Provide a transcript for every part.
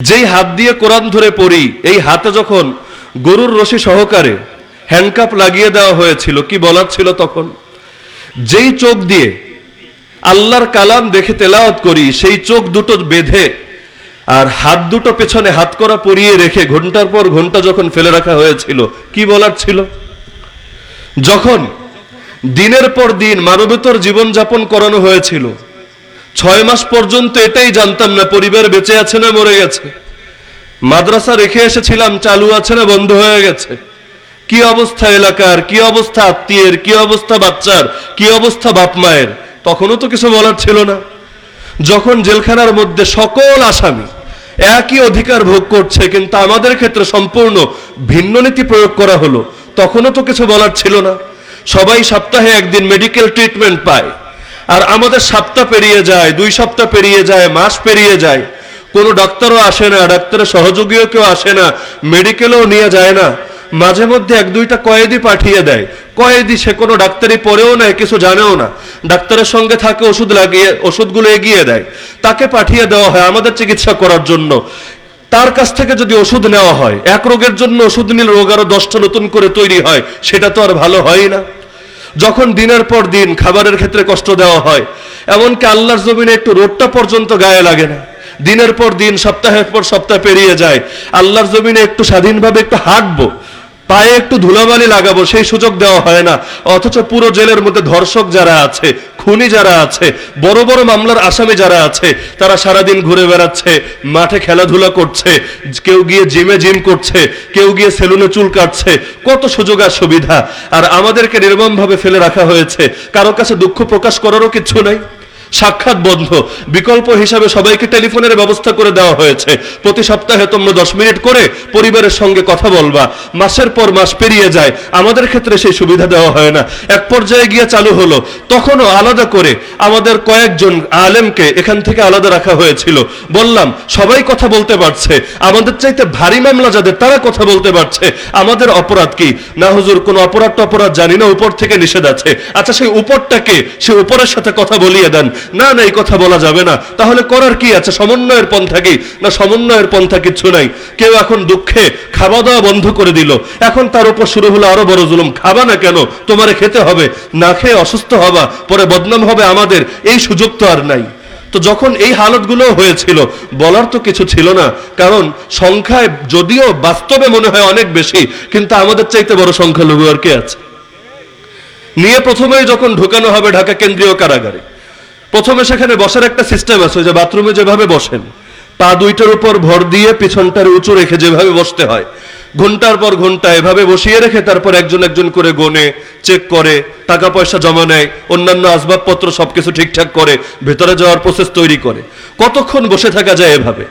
যেই হাত দিয়ে কোরআন ধরে পড়ি, এই হাতে যখন গরুর রশি সহকারে হ্যান্ডকাপ লাগিয়ে দেওয়া হয়েছিল, কি বলার ছিল তখন? যেই চোখ দিয়ে আল্লাহর কালাম দেখে তেলাওয়াত করি, সেই চোখ দুটো বেঁধে আর হাত দুটো পেছনে হাত করা পরিয়ে রেখে ঘণ্টার পর ঘণ্টা যখন ফেলে রাখা হয়েছিল, কি বলার ছিল? যখন দিনের পর দিন মানবেতর জীবনযাপন করানো হয়েছিল ছয় মাস পর্যন্ত এটাই জানতাম না, পরিবার বেঁচে আছে না মরে গেছে। মাদ্রাসা রেখে এসেছিলাম, চালু আছে না, বন্ধ হয়ে গেছে। কি অবস্থা এলাকার? কি অবস্থা আত্মীয়ের? কি অবস্থা বাচ্চার? কি অবস্থা বাপ মায়ের? তখনও তো কিছু বলার ছিল না। যখন জেলখানার মধ্যে সকল আসামি একই অধিকার ভোগ করছে, কিন্তু আমাদের ক্ষেত্রে সম্পূর্ণ ভিন্ন নীতি প্রয়োগ করা হলো, তখনও তো কিছু বলার ছিল না। সবাই সপ্তাহে একদিন মেডিকেল ট্রিটমেন্ট পায়। আর আমাদের সপ্তাহ পেরিয়ে যায়, দুই সপ্তাহ পেরিয়ে যায়, মাস পেরিয়ে যায়। কোনো ডাক্তারও আসে না, ডাক্তারের সহযোগীও কেউ আসে না, মেডিকেলও নিয়ে যায় না। মাঝে মধ্যে এক দুইটা কয়েদি পাঠিয়ে দেয়। কয়েদি সে কোনো ডাক্তারি পড়েও না কিছু জানেও না। ডাক্তারের সঙ্গে থাকে, ওষুধ লাগিয়ে, ওষুধগুলো এগিয়ে দেয়। তাকে পাঠিয়ে দেওয়া হয় আমাদের চিকিৎসা করার জন্য। তার কাছ থেকে যদি ওষুধ নেওয়া হয়, এক রোগের জন্য ওষুধ নিলে রোগ আরও দশটা নতুন করে তৈরি হয়, সেটা তো আর ভালো হয় না। যখন দিনের পর দিন খাবারের ক্ষেত্রে কষ্ট দেওয়া হয়, এমনকি আল্লাহর জমিনে একটু রোডটা পর্যন্ত গায়ে লাগে না। দিনের পর দিন, সপ্তাহের পর সপ্তাহ পেরিয়ে যায়, আল্লাহর জমিনে একটু স্বাধীনভাবে একটু হাঁটবো, পায়ে একটু ধুলাবালি লাগাবো, সেই সুযোগ দেওয়া হয় না। অথচ পুরো জেলের মধ্যে ধর্ষক যারা আছে খুনি যারা আছে, বড় বড় মামলার আসামি যারা আছে, তারা সারাদিন ঘুরে বেড়াচ্ছে, মাঠে খেলাধুলা করছে, কেউ গিয়ে জিমে জিম করছে, কেউ গিয়ে সেলুনে চুল কাটছে, কত সুযোগ আর সুবিধা। আর আমাদেরকে নির্মমভাবে ফেলে রাখা হয়েছে, কারও কাছে দুঃখ প্রকাশ করারও কিছু নাই। সাক্ষাৎ বন্ধ। বিকল্প হিসাবে সবাইকে টেলিফোনের ব্যবস্থা করে দেওয়া হয়েছে। প্রতি সপ্তাহে তোমরা দশ মিনিট করে পরিবারের সঙ্গে কথা বলবা। মাসের পর মাস পেরিয়ে যায়। আমাদের ক্ষেত্রে সেই সুবিধা দেওয়া হয় না। এক পর্যায়ে গিয়ে চালু হলো। তখনও আলাদা করে আমাদের কয়েকজন আলেমকে এখান থেকে আলাদা রাখা হয়েছিল। বললাম, সবাই কথা বলতে পারছে। আমাদের চাইতে ভারী মামলা যাদের, তারা কথা বলতে পারছে। আমাদের অপরাধ কি? না হুজুর, কোন অপরাধ অপরাধ জানি না। উপর থেকে নিষেধ আছে। আচ্ছা সেই উপরটাকে, সে উপরের সাথে কথা বলিয়ে দেন। না না, এই কথা বলা যাবে না। তাহলে করার কি আছে? সমন্বয়ের পন্থা কি? না, সমন্বয়ের পন্থা কিচ্ছু নাই। কেউ এখন দুঃখে খাওয়া দাওয়া বন্ধ করে দিল। এখন তার উপর শুরু হলো আরও বড় জুলুম। খাবা না কেন? তোমারে খেতে হবে। না খেয়ে অসুস্থ হবা। পরে বদনাম হবে আমাদের। এই সুযোগ তো আর নাই। তো যখন এই হালতগুলো হয়েছিল, বলার তো কিছু ছিল না। কারণ সংখ্যায় যদিও বাস্তবে মনে হয় অনেক বেশি, কিন্তু আমাদের চাইতে বড় সংখ্যালঘু আর কে আছে? নিয়ে প্রথমেই যখন ঢুকানো হবে ঢাকা কেন্দ্রীয় কারাগারে প্রথমে সেখানে বসার একটা সিস্টেম আছে যে বাথরুমে যেভাবে বসেন পা দুইটার উপর ভর দিয়ে পিছনটার উঁচু রেখে যেভাবে বসতে হয়। ঘণ্টার পর ঘণ্টা এভাবে বসিয়ে রেখে তারপর একজন একজন করে গোনে চেক করে টাকা পয়সা জমা নেয় অন্যান্য আসবাবপত্র সবকিছু ঠিকঠাক করে ভেতরে যাওয়ার প্রসেস তৈরি করে। কতক্ষণ বসে থাকা যায় এভাবে?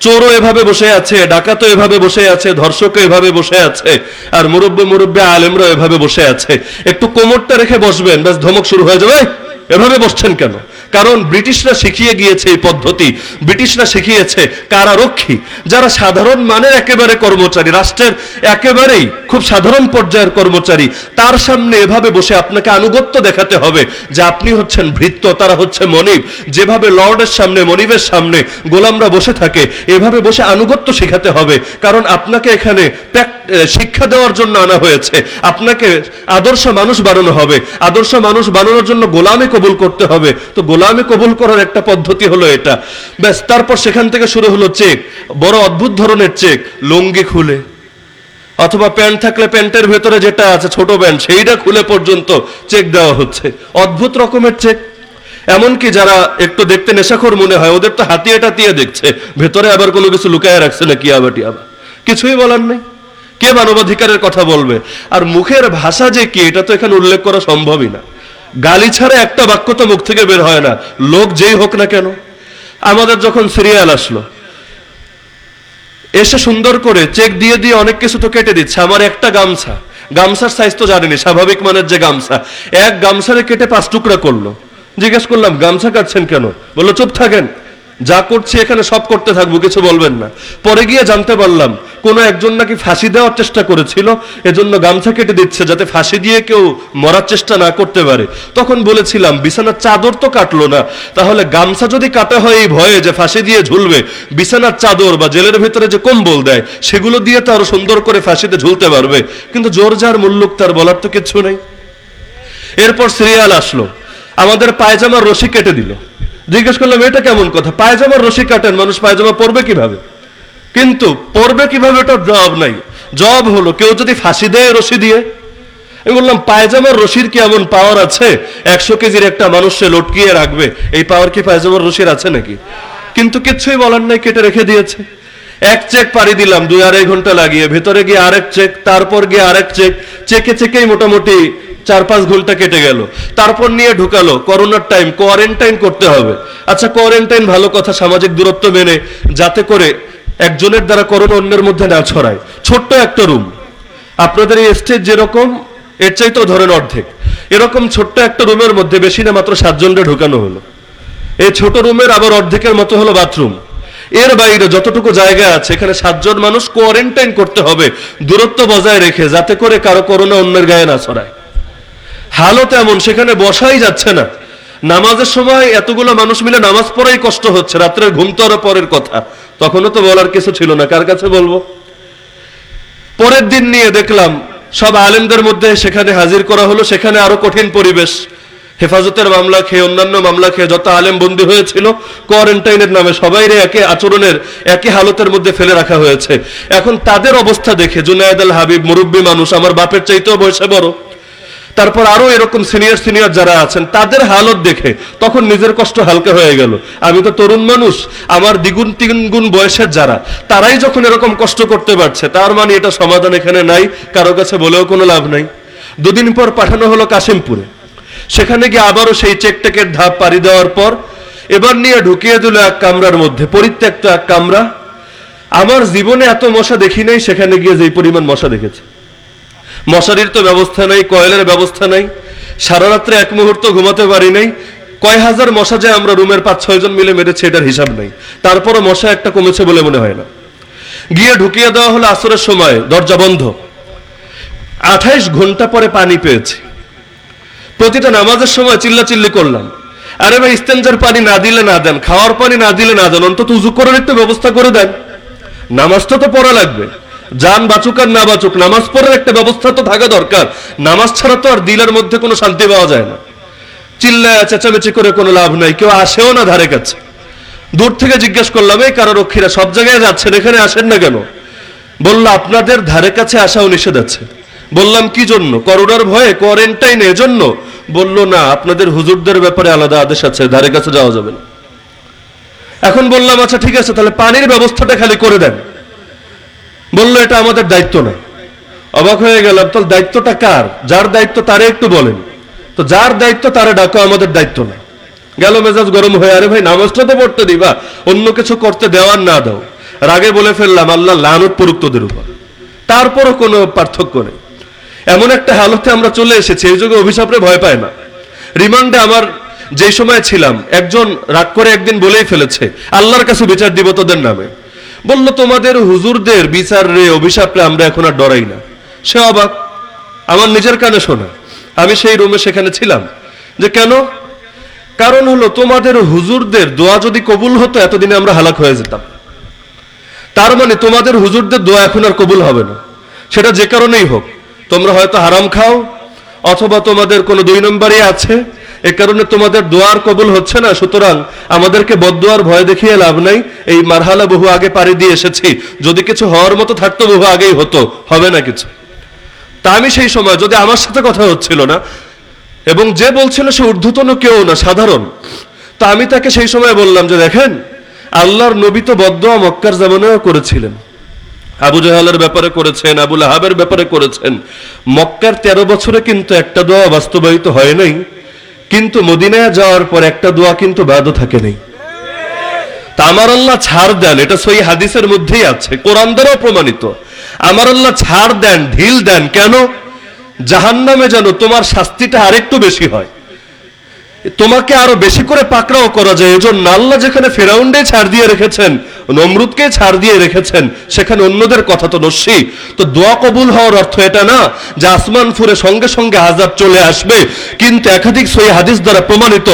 চোরও এভাবে বসে আছে ডাকাতও এভাবে বসে আছে ধর্ষকও এভাবে বসে আছে আর মুরব্বী মুরব্বী আলেমরা এভাবে বসে আছে। একটু কোমরটা রেখে বসবেন ব্যাস ধমক শুরু হয়ে যাবে "এই, এভাবে বসছেন কেন? কারণ ব্রিটিশরা শিখিয়ে গিয়েছে এই পদ্ধতি। ব্রিটিশরা শিখিয়েছে কারারক্ষী, যারা সাধারণ মানের একেবারে কর্মচারী, রাষ্ট্রের একেবারেই খুব সাধারণ পর্যায়ের কর্মচারী, তার সামনে এভাবে বসে আপনাকে আনুগত্য দেখাতে হবে যে আপনি হচ্ছেন ভৃত্য, তারা হচ্ছে মনিব। যেভাবে লর্ডের সামনে, মনিবের সামনে গোলামরা বসে থাকে, এভাবে বসে আনুগত্য শেখাতে হবে। কারণ আপনাকে এখানে প্যাক- শিক্ষা দেওয়ার জন্য আনা হয়েছে। আপনাকে আদর্শ মানুষ বানানো হবে। আদর্শ মানুষ বানানোর জন্য গোলামে কবুল করতে হবে। তো গোলামে কবুল করার একটা পদ্ধতি হলো এটা। ব্যাস, তারপর সেখান থেকে শুরু হলো চেক। বড় অদ্ভুত ধরনের চেক। লুঙ্গি খুলে। অথবা প্যান্ট থাকলে প্যান্টের ভেতরে যেটা আছে, ছোট প্যান্ট, সেইটা খুলে পর্যন্ত চেক দেওয়া হচ্ছে। অদ্ভুত রকমের চেক। এমনকি যারা একটু দেখতে নেশাখোর মনে হয়, ওদের তো হাতিয়ে টাতিয়ে দেখছে। ভেতরে আবার কোনো কিছু লুকায় রাখছে না কি আবার। কিছুই বলার নেই। কে মানবাধিকারের কথা বলবে? আর মুখের ভাষা যে কি, এটা তো এখানে উল্লেখ করা সম্ভবই না। গালি ছাড়া একটা বাক্য তো মুখ থেকে বের হয় না। লোক যেই হোক না কেন। আমাদের যখন সিরিয়াল আসলো, এসে সুন্দর করে চেক দিয়ে দিয়ে অনেক কিছু তো কেটে দিচ্ছে। আমার একটা গামছা। গামছার সাইজ তো জানেনি, স্বাভাবিক মানের যে গামছা। এক গামছারে কেটে পাঁচ টুকরা করল। জিজ্ঞেস করলাম, গামছা কাটছেন কেন? বলল, চুপ থাকেন। যা করছি এখানে সব করতে থাকব, কিছু বলবেন না। পরে গিয়ে জানতে পারলাম, কোনো একজন নাকি ফাঁসি দেওয়ার চেষ্টা করেছিল, এজন্য গামছা কেটে দিচ্ছে যাতে ফাঁসি দিয়ে কেউ মরার চেষ্টা না করতে পারে। তখন বলেছিলাম, বিছানার চাদর তো কাটলো না, তাহলে গামছা যদি কাটা হয় এই ভয়ে যে ফাঁসি দিয়ে ঝুলবে, বিছানার চাদর বা জেলের ভেতরে যে কম্বল দেয়, সেগুলো দিয়ে তো আরও সুন্দর করে ফাঁসিতে ঝুলতে পারবে। কিন্তু জোর যার মুল্লুক, তার বলার তো কিচ্ছু নেই। এরপর সিরিয়াল আসলো, আমাদের পায়জামার রশি কেটে দিল। জিজ্ঞেস করলাম, এটা কেমন কথা? পায়জামার রশি কাটেন, মানুষ পায়জামা পরবে কীভাবে? কিন্তু পরবে কীভাবে ওটার জবাব নাই। জবাব হলো, কেউ যদি ফাঁসি দেয় রশি দিয়ে, আমি বললাম, পায়জামার রশির কি এমন পাওয়ার আছে? একশো কেজির একটা মানুষকে লটকিয়ে রাখবে। এই পাওয়ার কি পায়জামার রশির আছে নাকি? কিন্তু কিচ্ছুই বলার নাই, কেটে রেখে দিয়েছে। এক চেক পাড়ি দিলাম, দুই আড়াই ঘণ্টা লাগিয়ে। ভেতরে গিয়ে আরেক চেক, তারপর গিয়ে আরেক চেক। চেকে চেকেই মোটামুটি চার পাঁচ ঘণ্টা কেটে গেল। তারপর নিয়ে ঢুকালো। করোনার টাইম কোয়ারেন্টাইন করতে হবে। আচ্ছা কোয়ারেন্টাইন ভালো কথা, সামাজিক দূরত্ব মেনে, যাতে করে একজনের দ্বারা করোনা অন্যের মধ্যে না ছড়ায়। ছোট্ট একটা রুম আপনাদের এই স্টেজ যেরকম, এর চাইতেও ধরেন অর্ধেক। এরকম ছোট্ট একটা রুমের মধ্যে বেশি না, মাত্র সাতজনকে ঢুকানো হলো। এই ছোট রুমের আবার অর্ধেকের মতো হলো বাথরুম এর বাইরে যতটুকু জায়গা আছে, এখানে সাতজন মানুষ কোয়ারেন্টাইন করতে হবে। দূরত্ব বজায় রেখে, যাতে করে কারও করোনা অন্যের গায়ে না ছড়ায়। হালত এমন সেখানে বসাই যাচ্ছে না। নামাজের সময় এতগুলো মানুষ মিলে নামাজ পড়াই কষ্ট হচ্ছে, রাত্রের ঘুম তো আরও পরের কথা। তখনও তো বলার কিছু ছিল না, কার কাছে বলব? পরের দিন নিয়ে দেখলাম, সব আলেমদের মধ্যে সেখানে হাজির করা হলো, সেখানে আরও কঠিন পরিবেশ। হেফাজতের মামলা খেয়ে, অন্যান্য মামলা খেয়ে যত আলেম বন্দী হয়েছিল, কোয়ারেন্টাইনের নামে সবাই একে আচরণের একই হালতের মধ্যে ফেলে রাখা হয়েছে। এখন তাদের অবস্থা দেখে জুনায়দ আল হাবিব মুরব্বী মানুষ, আমার বাপের চাইতেও বয়সে বড়। তারপর আরও এরকম সিনিয়র সিনিয়র যারা আছেন, তাদের হালত দেখে তখন নিজের কষ্ট হালকা হয়ে গেল। আমি তো তরুণ মানুষ, আমার দ্বিগুণ তিন গুণ বয়সের যারা, তারাই যখন এরকম কষ্ট করতে পারছে, তার মানে এটা সমাধান এখানে নাই, কারও কাছে বলেও কোনো লাভ নাই। দুদিন পর পাঠানো হলো কাশিমপুরে। সেখানে গিয়ে আবারও সেই চেকটেকের ধাপ পাড়ি দেওয়ার পর এবার নিয়ে ঢুকিয়ে দিল এক কামরার মধ্যে, পরিত্যক্ত এক কামরা। আমার জীবনে এত মশা দেখি নাই, সেখানে গিয়ে যেই পরিমাণ মশা দেখেছে। মশারির তো ব্যবস্থা নাই, কয়েলের ব্যবস্থা নাই। সারা রাত্রে এক মুহূর্ত ঘুমাতে পারি নাই। কয় হাজার মশা যে আমরা রুমের পাঁচ, ছয় জন মিলে মেরেছি, এটার হিসাব নেই। তারপরও মশা একটা কমেছে বলে মনে হয় না। গিয়ে ঢুকিয়ে দেওয়া হলো আসরের সময়, দরজা বন্ধ। আঠাইশ ঘণ্টা পরে পানি পেয়েছি। প্রতিটা নামাজের সময় চিল্লাচিল্লি করলাম। আরে ভাই, ইস্তেঞ্জার পানি না দিলে না দেন, খাওয়ার পানি না দিলে না দেন, অন্তত উজু করার একটু ব্যবস্থা করে দেন। নামাজটা তো পড়া লাগবে। যান বাঁচুক আর না বাঁচুক, নামাজ পড়ার একটা ব্যবস্থা তো থাকা দরকার। নামাজ ছাড়া তো আর দিলের মধ্যে কোনো শান্তি পাওয়া যায় না। চিল্লায়, চেঁচামেচি করে কোনো লাভ নাই, কেউ আসেও না ধারে কাছে। দূর থেকে জিজ্ঞেস করলাম, এই কারারক্ষীরা সব জায়গায় যাচ্ছেন? এখানে আসেন না কেন? বলল, আপনাদের ধারে কাছে আসাও নিষেধ আছে। বললাম, কি জন্য? করোনার ভয়ে কোয়ারেন্টাইন এজন্য? বলল, না, আপনাদের হুজুরদের ব্যাপারে আলাদা আদেশ আছে, ধারে কাছে যাওয়া যাবে না। এখন বললাম আচ্ছা ঠিক আছে, তাহলে পানির ব্যবস্থাটা খালি করে দেন। বলল, এটা আমাদের দায়িত্ব না। অবাক হয়ে গেলাম, তাহলে দায়িত্বটা কার? যার দায়িত্ব তারে একটু বলেন। তো যার দায়িত্ব তারে ডাকো, আমাদের দায়িত্ব না। গেল মেজাজ গরম হয়ে, আরে ভাই, নামাজটা তো পড়তে দিবা, অন্য কিছু করতে দেওয়ার না দাও। রাগে বলে ফেললাম, আল্লাহ লানত পড়ুক তোদের উপর। তারপরও কোনো পার্থক্য নেই। এমন একটা হালতে আমরা চলে এসেছি, এই যুগে অভিশাপে ভয় পায় না। রিমান্ডে আমার যে সময় ছিলাম, একজন রাগ করে একদিন বলেই ফেলেছে, আল্লাহর কাছে বিচার দিব তোদের নামে। বলল, তোমাদের হুজুরদের বিচার রে অভিশাপ রে আমরা এখন আর ডরাই না। সে অবাক, আমার নিজের কানে শোনা, আমি সেই রুমে সেখানে ছিলাম। যে কেন? কারণ হলো, তোমাদের হুজুরদের দোয়া যদি কবুল হতো, এতদিনে আমরা হালাক হয়ে যেতাম। তার মানে তোমাদের হুজুরদের দোয়া এখন আর কবুল হবে না। সেটা যে কারণেই হোক, তোমরা হয়তো হারাম খাও, অথবা তোমাদের কোনো দুই নম্বরই আছে। এ কারণে তোমাদের দোয়ার কবুল হচ্ছে না, সুতরাং আমাদেরকে বদদোয়ার ভয় দেখিয়ে লাভ নাই। এই মারহালা বহু আগে পাড়ি দিয়ে এসেছি। যদি কিছু হওয়ার মতো থাকতো, বহু আগেই হতো। হবে না কিছু। তা আমি সেই সময় যদি আমার সাথে কথা হচ্ছিল না, এবং যে বলছিল সে ঊর্ধ্বতন কেউ না, সাধারণ, তা আমি তাকে সেই সময় বললাম যে, দেখেন, আল্লাহর নবী তো বদোয়া মক্কার জামানেও করেছিলেন। আবু জাহালের ব্যাপারে করেছেন আবুল আহাবের ব্যাপারে করেছেন। মক্কার তেরো বছরে কিন্তু একটা দোয়া বাস্তবায়িত হয় নাই। কিন্তু মদিনায় যাওয়ার পর একটা দোয়া কিন্তু বাদও থাকে নেই। আমার আল্লাহ ছাড় দেন, এটা সই হাদিসের মধ্যেই আছে, কোরআন দ্বারাও প্রমাণিত। আমার আল্লাহ ছাড় দেন, ঢিল দেন, কেন? জাহান্নামে যেন তোমার শাস্তিটা আরেকটু বেশি হয়। তোমাকে আরও বেশি করে পাকড়াও করা যায়। এজন্য আল্লাহ যেখানে ফেরাউন্ডে ছাড় দিয়ে রেখেছেন, নমরুদকে ছাড় দিয়ে রেখেছেন, সেখানে অন্যদের কথা তো নস্যি। তো দোয়া কবুল হওয়ার অর্থ এটা না যে আসমান ফুরে সঙ্গে সঙ্গে আজাব চলে আসবে। কিন্তু একাধিক সই হাদিস দ্বারা প্রমাণিত,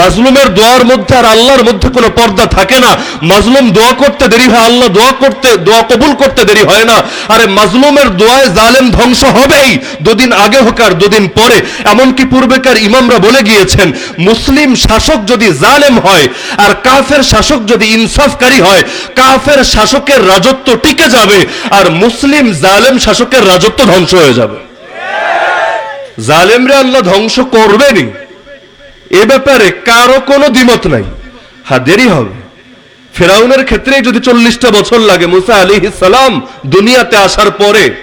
মাজলুমের দোয়ার মধ্যে আর আল্লাহর মধ্যে কোনো পর্দা থাকে না। মাজলুম দোয়া করতে দেরি হয়, আল্লাহ দোয়া করতে, দোয়া কবুল করতে দেরি হয় না। আরে মাজলুমের দোয়ায় জালেম ধ্বংস হবেই, দুদিন আগে হোক আর দুদিন পরে। এমনকি পূর্বেকার ইমামরা বলে গিয়েছেন মুসলিম শাসক যদি জালেম হয়, আর কাফের শাসক যদি ইনসাফকারী হয়, কাফের শাসকের রাজত্ব টিকে যাবে, আর মুসলিম জালেম শাসকের রাজত্ব ধ্বংস হয়ে যাবে। জালেমরে আল্লাহ ধ্বংস করবেনই। এ ব্যাপারে কারও কোনো দ্বিমত নাই। হ্যাঁ দেরি হবে। ফেরাউনের ক্ষেত্রে যদি চল্লিশটা বছর লাগে, মুসা আলী সালাম দুনিয়াতে আসার পরে,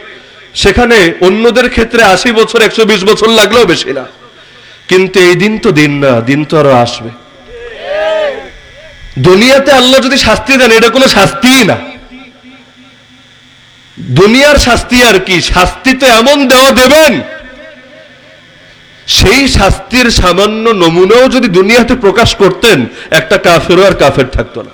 সেখানে অন্যদের ক্ষেত্রে আশি বছর, একশো বিশ বছর লাগলেও বেশি না। কিন্তু এই দিন তো দিন না, দিন তো আরও আসবে। দুনিয়াতে আল্লাহ যদি শাস্তি দেন, এটা কোনো শাস্তিই না। দুনিয়ার শাস্তি আর কি? শাস্তি তো এমন দেওয়া দেবেন, সেই শাস্তির সামান্য নমুনাও যদি দুনিয়াতে প্রকাশ করতেন, একটা কাফেরও আর কাফের থাকতো না।